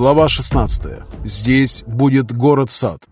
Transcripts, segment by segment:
Глава 16. Здесь будет город-сад.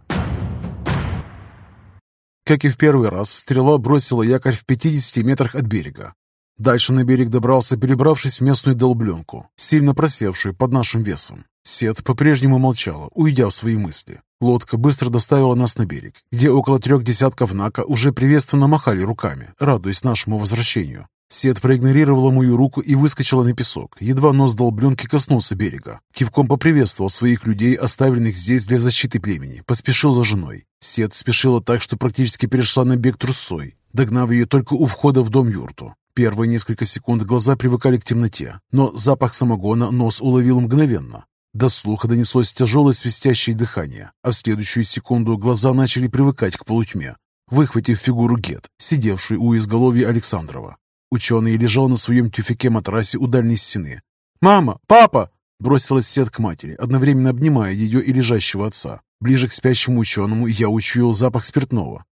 Как и в первый раз, стрела бросила якорь в 50 метрах от берега. Дальше на берег добрался, перебравшись в местную долбленку, сильно просевшую под нашим весом. Сет по-прежнему молчала, уйдя в свои мысли. Лодка быстро доставила нас на берег, где около трех десятков нака уже приветственно махали руками, радуясь нашему возвращению. Сет проигнорировала мою руку и выскочила на песок. Едва нос долбленки коснулся берега. Кивком поприветствовал своих людей, оставленных здесь для защиты племени. Поспешил за женой. Сет спешила так, что практически перешла на бег трусой, догнав ее только у входа в дом-юрту. Первые несколько секунд глаза привыкали к темноте, но запах самогона нос уловил мгновенно. До слуха донеслось тяжелое свистящее дыхание, а в следующую секунду глаза начали привыкать к полутьме, выхватив фигуру Гет, сидевшую у изголовья Александрова. Ученый лежал на своем тюфяке-матрасе у дальней стены. «Мама! Папа!» Бросилась Сет к матери, одновременно обнимая ее и лежащего отца. Ближе к спящему ученому я учуял запах спиртного.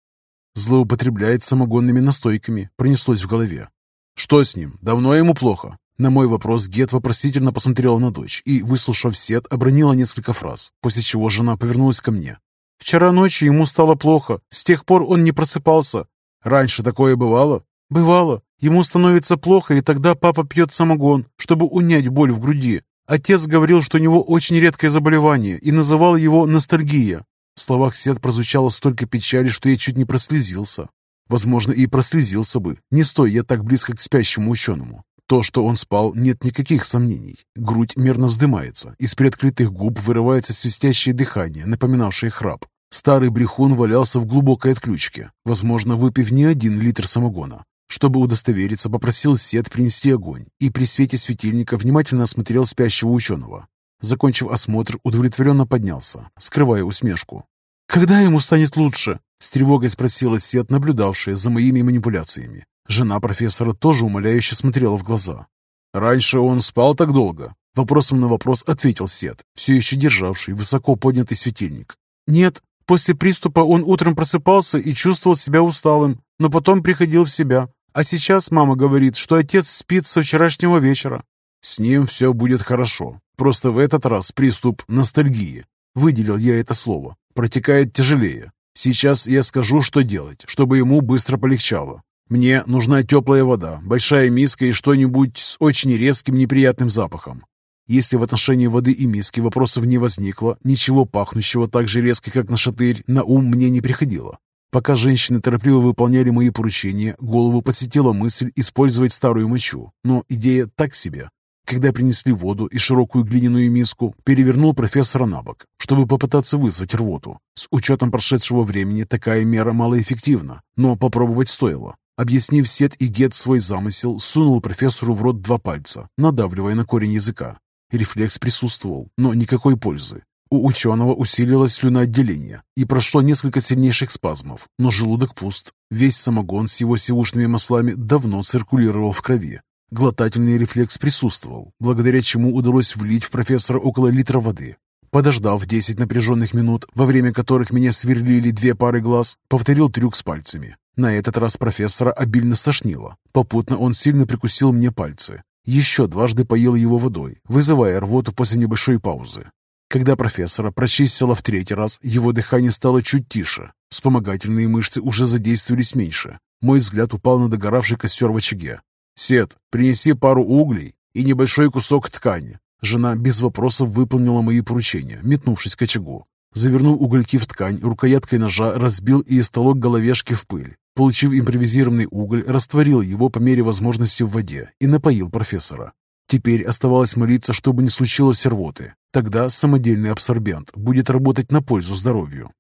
Злоупотребляет самогонными настойками, пронеслось в голове. «Что с ним? Давно ему плохо?» На мой вопрос Гет вопросительно посмотрела на дочь и, выслушав Сет, обронила несколько фраз, после чего жена повернулась ко мне. «Вчера ночью ему стало плохо. С тех пор он не просыпался. Раньше такое бывало?» «Бывало. Ему становится плохо, и тогда папа пьет самогон, чтобы унять боль в груди. Отец говорил, что у него очень редкое заболевание, и называл его ностальгия. В словах Сет прозвучало столько печали, что я чуть не прослезился. Возможно, и прослезился бы, не стоя я так близко к спящему ученому. То, что он спал, нет никаких сомнений. Грудь мерно вздымается, из приоткрытых губ вырывается свистящее дыхание, напоминавшее храп. Старый брехун валялся в глубокой отключке, возможно, выпив не один литр самогона. Чтобы удостовериться, попросил Сет принести огонь и при свете светильника внимательно осмотрел спящего ученого. Закончив осмотр, удовлетворенно поднялся, скрывая усмешку. «Когда ему станет лучше?» — с тревогой спросила Сет, наблюдавшая за моими манипуляциями. Жена профессора тоже умоляюще смотрела в глаза. «Раньше он спал так долго?» Вопросом на вопрос ответил Сет, все еще державший высоко поднятый светильник. «Нет, после приступа он утром просыпался и чувствовал себя усталым, но потом приходил в себя. А сейчас мама говорит, что отец спит со вчерашнего вечера. С ним все будет хорошо. Просто в этот раз приступ ностальгии. Выделил я это слово. Протекает тяжелее. Сейчас я скажу, что делать, чтобы ему быстро полегчало. Мне нужна теплая вода, большая миска и что-нибудь с очень резким неприятным запахом. Если в отношении воды и миски вопросов не возникло, ничего пахнущего так же резко, как на шатырь, на ум мне не приходило. Пока женщины торопливо выполняли мои поручения, голову посетила мысль использовать старую мочу, но идея так себе. Когда принесли воду и широкую глиняную миску, перевернул профессора на бок, чтобы попытаться вызвать рвоту. С учетом прошедшего времени такая мера малоэффективна, но попробовать стоило. Объяснив Сет и Гет свой замысел, сунул профессору в рот два пальца, надавливая на корень языка. Рефлекс присутствовал, но никакой пользы. У ученого усилилось слюноотделение, и прошло несколько сильнейших спазмов, но желудок пуст. Весь самогон с его сивушными маслами давно циркулировал в крови. Глотательный рефлекс присутствовал, благодаря чему удалось влить в профессора около литра воды. Подождав 10 напряженных минут, во время которых меня сверлили две пары глаз, повторил трюк с пальцами. На этот раз профессора обильно стошнило. Попутно он сильно прикусил мне пальцы. Еще дважды поел его водой, вызывая рвоту после небольшой паузы. Когда профессора прочистила в третий раз, его дыхание стало чуть тише. Вспомогательные мышцы уже задействовались меньше. Мой взгляд упал на догоравший костер в очаге. «Сет, принеси пару углей и небольшой кусок ткани». Жена без вопросов выполнила мои поручения, метнувшись к очагу. Завернув угольки в ткань, рукояткой ножа разбил и истолок головешки в пыль. Получив импровизированный уголь, растворил его по мере возможности в воде и напоил профессора. Теперь оставалось молиться, чтобы не случилось рвоты. Тогда самодельный абсорбент будет работать на пользу здоровью.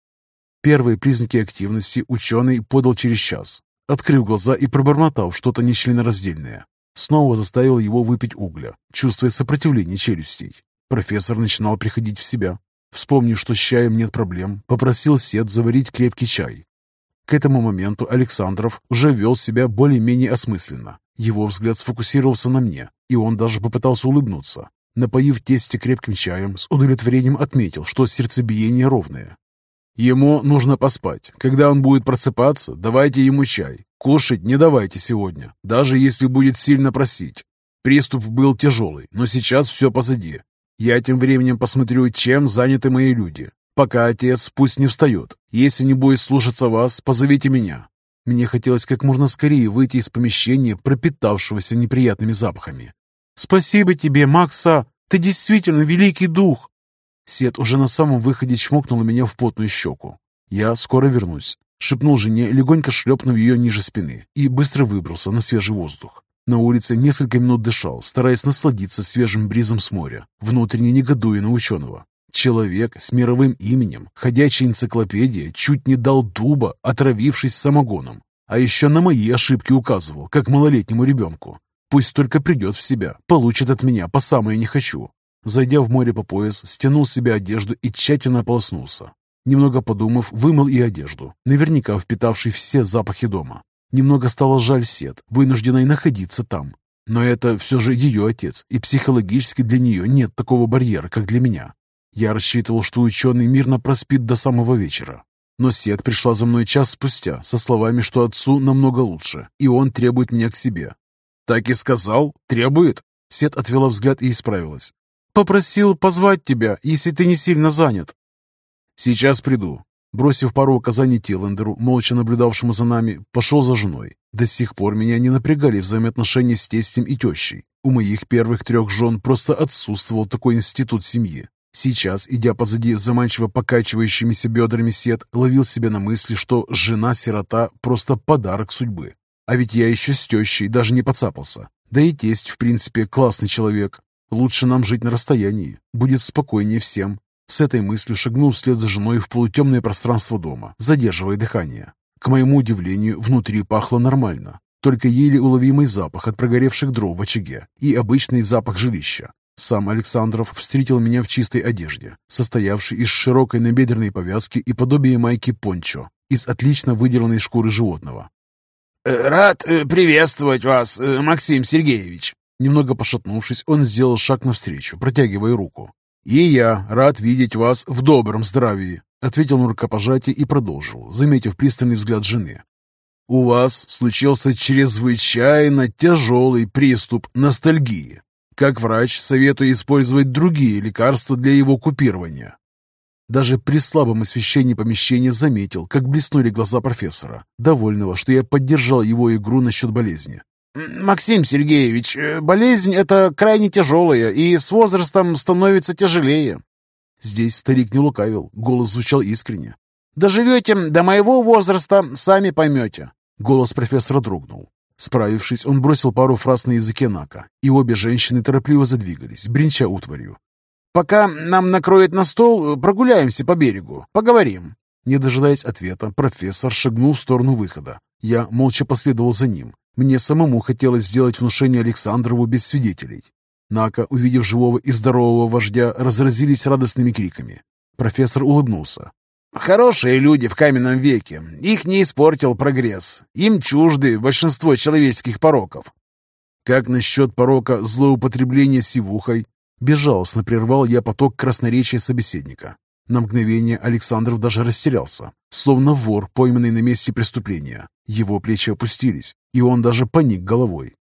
Первые признаки активности ученый подал через час, открыв глаза и пробормотав что-то нечленораздельное. Снова заставил его выпить угля, чувствуя сопротивление челюстей. Профессор начинал приходить в себя. Вспомнив, что с чаем нет проблем, попросил Сет заварить крепкий чай. К этому моменту Александров уже вел себя более-менее осмысленно. Его взгляд сфокусировался на мне, и он даже попытался улыбнуться. Напоив тесте крепким чаем, с удовлетворением отметил, что сердцебиение ровное. «Ему нужно поспать. Когда он будет просыпаться, давайте ему чай. Кушать не давайте сегодня, даже если будет сильно просить. Приступ был тяжелый, но сейчас все позади. Я тем временем посмотрю, чем заняты мои люди. Пока отец пусть не встает. Если не будет слушаться вас, позовите меня. Мне хотелось как можно скорее выйти из помещения, пропитавшегося неприятными запахами. «Спасибо тебе, Макса! Ты действительно великий дух!» Сет уже на самом выходе чмокнула меня в потную щеку. «Я скоро вернусь», — шепнул жене, легонько шлепнув ее ниже спины, и быстро выбрался на свежий воздух. На улице несколько минут дышал, стараясь насладиться свежим бризом с моря, внутренне негодуя на ученого. Человек с мировым именем, ходячая энциклопедия, чуть не дал дуба, отравившись самогоном. А еще на мои ошибки указывал, как малолетнему ребенку. Пусть только придет в себя, получит от меня по самое не хочу. Зайдя в море по пояс, стянул себе одежду и тщательно ополоснулся. Немного подумав, вымыл и одежду, наверняка впитавший все запахи дома. Немного стало жаль Сет, вынужденной находиться там. Но это все же ее отец, и психологически для нее нет такого барьера, как для меня. Я рассчитывал, что ученый мирно проспит до самого вечера. Но Сет пришла за мной час спустя со словами, что отцу намного лучше, и он требует меня к себе. «Так и сказал? Требует?» Сет отвела взгляд и исправилась. «Попросил позвать тебя, если ты не сильно занят». «Сейчас приду». Бросив пару указаний Тиллендеру, молча наблюдавшему за нами, пошел за женой. До сих пор меня не напрягали взаимоотношения с тестем и тещей. У моих первых трех жен просто отсутствовал такой институт семьи. Сейчас, идя позади заманчиво покачивающимися бедрами сет, ловил себя на мысли, что жена-сирота – просто подарок судьбы. А ведь я еще с тещей даже не подцапался. Да и тесть, в принципе, классный человек. Лучше нам жить на расстоянии. Будет спокойнее всем. С этой мыслью шагнул вслед за женой в полутемное пространство дома, задерживая дыхание. К моему удивлению, внутри пахло нормально. Только еле уловимый запах от прогоревших дров в очаге и обычный запах жилища. Сам Александров встретил меня в чистой одежде, состоявшей из широкой набедренной повязки и подобия майки пончо, из отлично выделанной шкуры животного. «Э, «Рад э, приветствовать вас, э, Максим Сергеевич!» Немного пошатнувшись, он сделал шаг навстречу, протягивая руку. «И я рад видеть вас в добром здравии», — ответил на рукопожатие и продолжил, заметив пристальный взгляд жены. «У вас случился чрезвычайно тяжелый приступ ностальгии. Как врач советую использовать другие лекарства для его купирования. Даже при слабом освещении помещения заметил, как блеснули глаза профессора, довольного, что я поддержал его игру насчет болезни. «Максим Сергеевич, э, болезнь эта крайне тяжелая и с возрастом становится тяжелее». Здесь старик не лукавил, голос звучал искренне. «Доживете до моего возраста, сами поймете». Голос профессора дрогнул. Справившись, он бросил пару фраз на языке Нака, и обе женщины торопливо задвигались, бренча утварью. «Пока нам накроет на стол, прогуляемся по берегу, поговорим». Не дожидаясь ответа, профессор шагнул в сторону выхода. Я молча последовал за ним. Мне самому хотелось сделать внушение Александрову без свидетелей. Нака, увидев живого и здорового вождя, разразились радостными криками. Профессор улыбнулся. Хорошие люди в каменном веке. Их не испортил прогресс. Им чужды большинство человеческих пороков. Как насчет порока злоупотребления сивухой? Безжалостно прервал я поток красноречия собеседника. На мгновение Александров даже растерялся, словно вор, пойманный на месте преступления. Его плечи опустились, и он даже поник головой.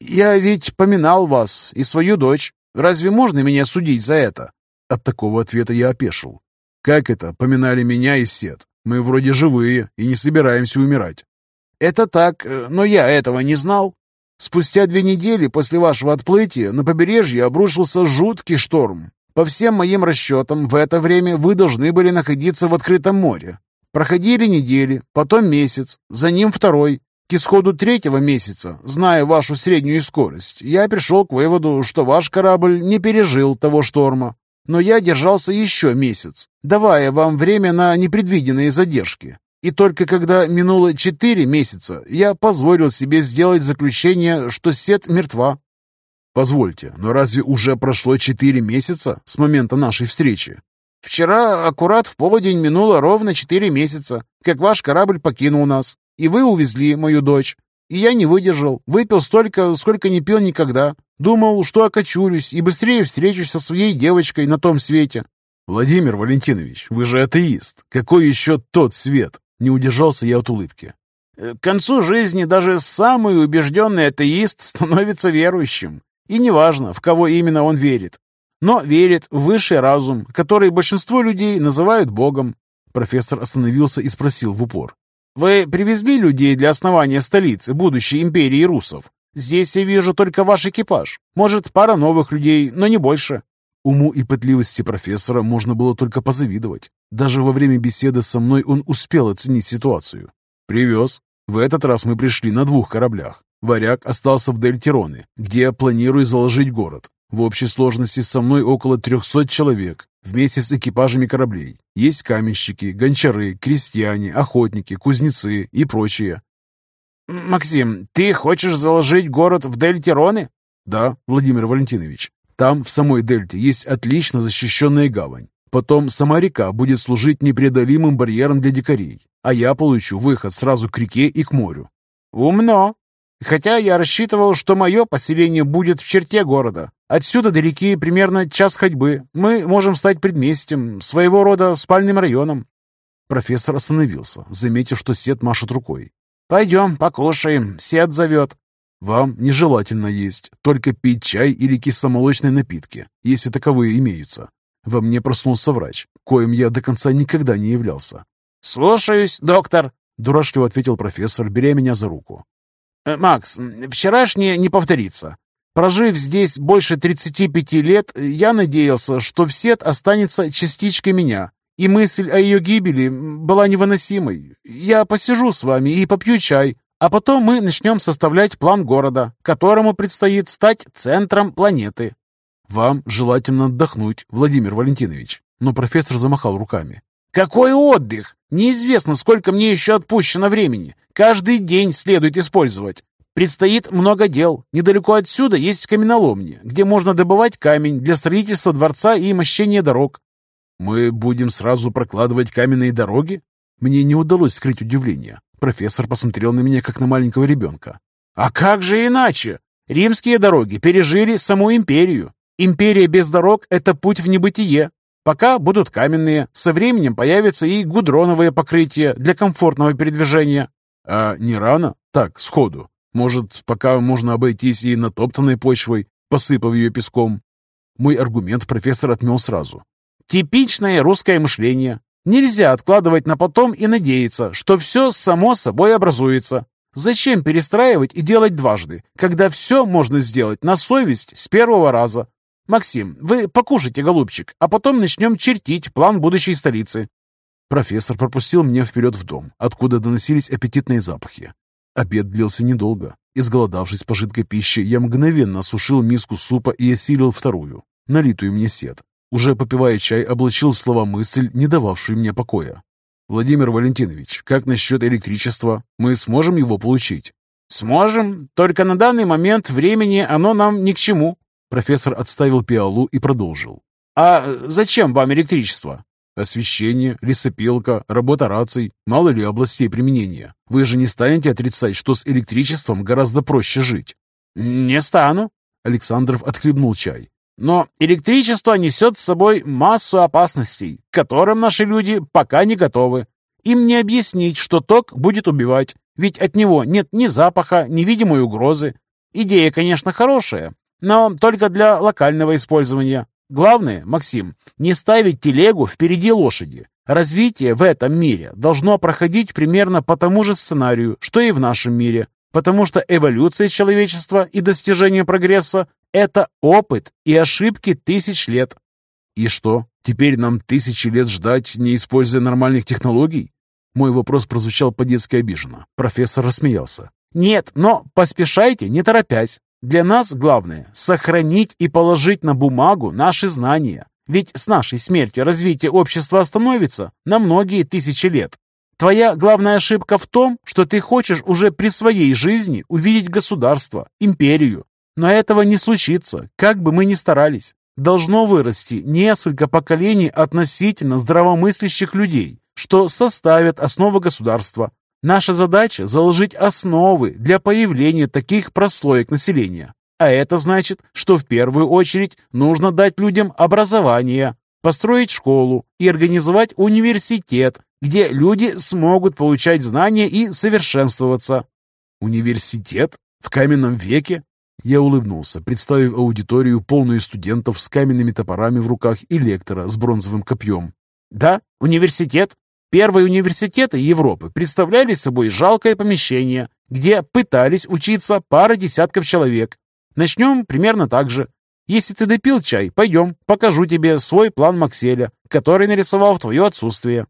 «Я ведь поминал вас и свою дочь. Разве можно меня судить за это?» От такого ответа я опешил. Как это, поминали меня и Сет? Мы вроде живые и не собираемся умирать. Это так, э, но я этого не знал. Спустя две недели после вашего отплытия на побережье обрушился жуткий шторм. По всем моим расчетам, в это время вы должны были находиться в открытом море. Проходили недели, потом месяц, за ним второй. К исходу третьего месяца, зная вашу среднюю скорость, я пришел к выводу, что ваш корабль не пережил того шторма. Но я держался еще месяц, давая вам время на непредвиденные задержки. И только когда минуло четыре месяца, я позволил себе сделать заключение, что сет мертва. Позвольте, но разве уже прошло четыре месяца с момента нашей встречи? Вчера аккурат в полдень минуло ровно четыре месяца, как ваш корабль покинул нас, и вы увезли мою дочь. И я не выдержал, выпил столько, сколько не пил никогда. Думал, что окочурюсь и быстрее встречусь со своей девочкой на том свете. Владимир Валентинович, вы же атеист. Какой еще тот свет? Не удержался я от улыбки. Э, к концу жизни даже самый убежденный атеист становится верующим. И неважно, в кого именно он верит. но верит в высший разум, который большинство людей называют Богом. Профессор остановился и спросил в упор. «Вы привезли людей для основания столицы будущей империи русов? Здесь я вижу только ваш экипаж. Может, пара новых людей, но не больше». Уму и пытливости профессора можно было только позавидовать. Даже во время беседы со мной он успел оценить ситуацию. «Привез. В этот раз мы пришли на двух кораблях. Варяг остался в Дельтироне, где я планирую заложить город. В общей сложности со мной около 300 человек, вместе с экипажами кораблей. Есть каменщики, гончары, крестьяне, охотники, кузнецы и прочие. «Максим, ты хочешь заложить город в дельте Роны?» «Да, Владимир Валентинович. Там, в самой дельте, есть отлично защищенная гавань. Потом сама река будет служить непреодолимым барьером для дикарей, а я получу выход сразу к реке и к морю». «Умно. Хотя я рассчитывал, что мое поселение будет в черте города. Отсюда до реки примерно час ходьбы. Мы можем стать предместьем, своего рода спальным районом». Профессор остановился, заметив, что Сет машет рукой. «Пойдем, покушаем. Сет зовет». «Вам нежелательно есть, только пить чай или кисломолочные напитки, если таковые имеются. Во мне проснулся врач, коим я до конца никогда не являлся». «Слушаюсь, доктор», — дурашливо ответил профессор, беря меня за руку. Э, «Макс, вчерашнее не повторится. Прожив здесь больше 35 лет, я надеялся, что в останется частичкой меня, и мысль о ее гибели была невыносимой. Я посижу с вами и попью чай, а потом мы начнем составлять план города, которому предстоит стать центром планеты». «Вам желательно отдохнуть, Владимир Валентинович», но профессор замахал руками. «Какой отдых? Неизвестно, сколько мне еще отпущено времени. Каждый день следует использовать. Предстоит много дел. Недалеко отсюда есть каменоломни, где можно добывать камень для строительства дворца и мощения дорог. Мы будем сразу прокладывать каменные дороги? Мне не удалось скрыть удивление. Профессор посмотрел на меня, как на маленького ребенка. А как же иначе? Римские дороги пережили саму империю. Империя без дорог – это путь в небытие. Пока будут каменные, со временем появятся и гудроновые покрытия для комфортного передвижения. А не рано? Так, сходу. Может, пока можно обойтись и натоптанной почвой, посыпав ее песком? Мой аргумент профессор отмел сразу. Типичное русское мышление. Нельзя откладывать на потом и надеяться, что все само собой образуется. Зачем перестраивать и делать дважды, когда все можно сделать на совесть с первого раза? Максим, вы покушайте, голубчик, а потом начнем чертить план будущей столицы. Профессор пропустил меня вперед в дом, откуда доносились аппетитные запахи. Обед длился недолго. Изголодавшись по жидкой пище, я мгновенно осушил миску супа и осилил вторую, налитую мне сет. Уже попивая чай, облачил слова мысль, не дававшую мне покоя. «Владимир Валентинович, как насчет электричества? Мы сможем его получить?» «Сможем, только на данный момент времени оно нам ни к чему». Профессор отставил пиалу и продолжил. «А зачем вам электричество?» Освещение, лесопилка, работа раций, мало ли областей применения. Вы же не станете отрицать, что с электричеством гораздо проще жить? Не стану. Александров отхлебнул чай. Но электричество несет с собой массу опасностей, к которым наши люди пока не готовы. Им не объяснить, что ток будет убивать, ведь от него нет ни запаха, ни видимой угрозы. Идея, конечно, хорошая, но только для локального использования. Главное, Максим, не ставить телегу впереди лошади. Развитие в этом мире должно проходить примерно по тому же сценарию, что и в нашем мире, потому что эволюция человечества и достижение прогресса – это опыт и ошибки тысяч лет. И что, теперь нам тысячи лет ждать, не используя нормальных технологий? Мой вопрос прозвучал по-детски обиженно. Профессор рассмеялся. Нет, но поспешайте, не торопясь. Для нас главное – сохранить и положить на бумагу наши знания. Ведь с нашей смертью развитие общества остановится на многие тысячи лет. Твоя главная ошибка в том, что ты хочешь уже при своей жизни увидеть государство, империю. Но этого не случится, как бы мы ни старались. Должно вырасти несколько поколений относительно здравомыслящих людей, что составят основу государства, Наша задача – заложить основы для появления таких прослоек населения. А это значит, что в первую очередь нужно дать людям образование, построить школу и организовать университет, где люди смогут получать знания и совершенствоваться. Университет? В каменном веке? Я улыбнулся, представив аудиторию, полную студентов с каменными топорами в руках и лектора с бронзовым копьем. «Да, университет. Первые университеты Европы представляли собой жалкое помещение, где пытались учиться пара десятков человек. Начнем примерно так же. Если ты допил чай, пойдем, покажу тебе свой план Макселя, который нарисовал в твое отсутствие».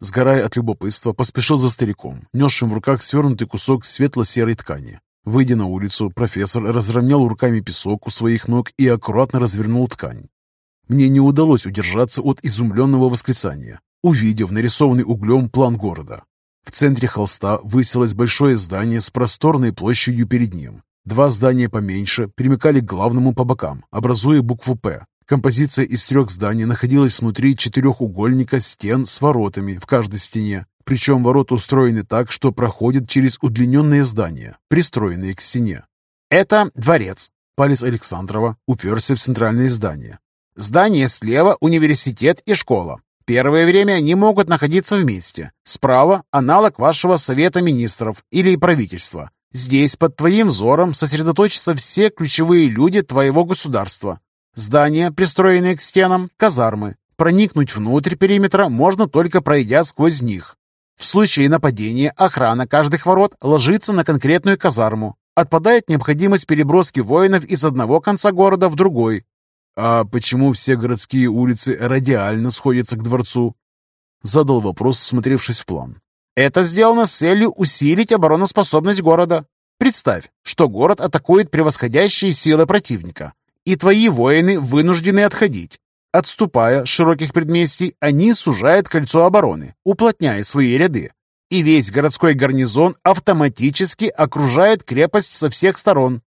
Сгорая от любопытства, поспешил за стариком, несшим в руках свернутый кусок светло-серой ткани. Выйдя на улицу, профессор разровнял руками песок у своих ног и аккуратно развернул ткань. Мне не удалось удержаться от изумленного восклицания, увидев нарисованный углем план города. В центре холста высилось большое здание с просторной площадью перед ним. Два здания поменьше примыкали к главному по бокам, образуя букву «П». Композиция из трех зданий находилась внутри четырехугольника стен с воротами в каждой стене. Причем ворота устроены так, что проходят через удлиненные здания, пристроенные к стене. «Это дворец». Палец Александрова уперся в центральное здание. «Здание слева – университет и школа. Первое время они могут находиться вместе. Справа – аналог вашего Совета Министров или правительства. Здесь под твоим взором сосредоточатся все ключевые люди твоего государства. Здания, пристроенные к стенам, казармы. Проникнуть внутрь периметра можно только пройдя сквозь них. В случае нападения охрана каждых ворот ложится на конкретную казарму. Отпадает необходимость переброски воинов из одного конца города в другой. А почему все городские улицы радиально сходятся к дворцу? Задал вопрос, смотревшись в план. Это сделано с целью усилить обороноспособность города. Представь, что город атакует превосходящие силы противника и твои воины вынуждены отходить. Отступая с широких предместий, они сужают кольцо обороны, уплотняя свои ряды. И весь городской гарнизон автоматически окружает крепость со всех сторон,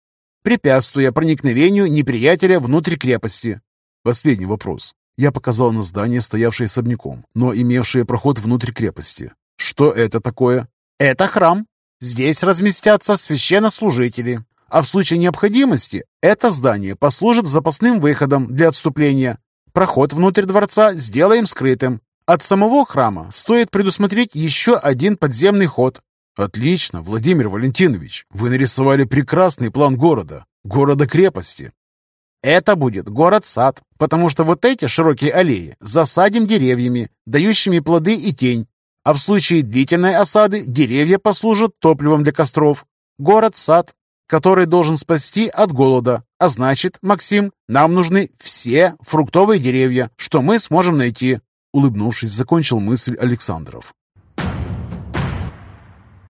препятствуя проникновению неприятеля внутрь крепости. Последний вопрос. Я показал на здание, стоявшее особняком, но имевшее проход внутрь крепости. Что это такое? Это храм. Здесь разместятся священнослужители, а в случае необходимости это здание послужит запасным выходом для отступления. Проход внутрь дворца сделаем скрытым. От самого храма стоит предусмотреть еще один подземный ход. Отлично, Владимир Валентинович, вы нарисовали прекрасный план города, города-крепости. Это будет город-сад, потому что вот эти широкие аллеи засадим деревьями, дающими плоды и тень. А в случае длительной осады деревья послужат топливом для костров. Город-сад который должен спасти от голода. А значит, Максим, нам нужны все фруктовые деревья, что мы сможем найти». Улыбнувшись, закончил мысль Александров.